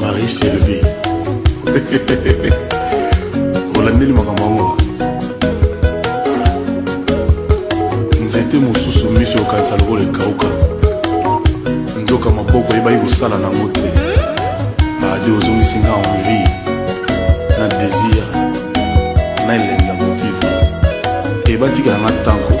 marie sylvie olandeli makambo yango nzete mosusu miso okanisa lokola ekauka nzoka maboko eyebaki kosala nango te adi ozongisi nga envie na désir na elengi ya kovivre ebatikala nga ntango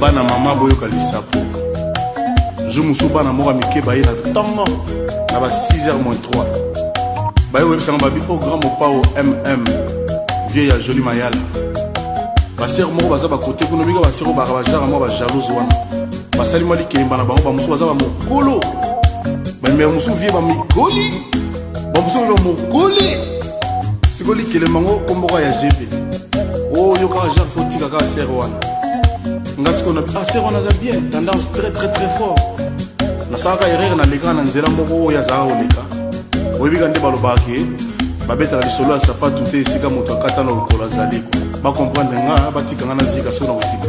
bana mama boyoka lisapo jour mosusu bana moko ya mike baye na ntongo na ba 6 h 3 baye koyebisanga babi o oh, grand mopao mm vie ya joli mayala basere moko baza bakote kuna bika basere obaka bajara mwa bajalouse wana basali mwa likemba na bango bamosusu baza bamokolo bamere mosusu vie bamikoli bamosolo mokoli sikoyo likelema ngo komboka ya gb oyo oh, kaka jacques fotika kaka ser wana nga sikoyo na ah, ser wana aza bien tendance très très très fort nasalaka erreur nalekaka na nzela moko oyo azalaka koleka oyebika nde balobaka ke babetaka lisolo ya sapatu te esika moto akata na lokolo azali bakomprendre nga batika nga na zika soki na kosika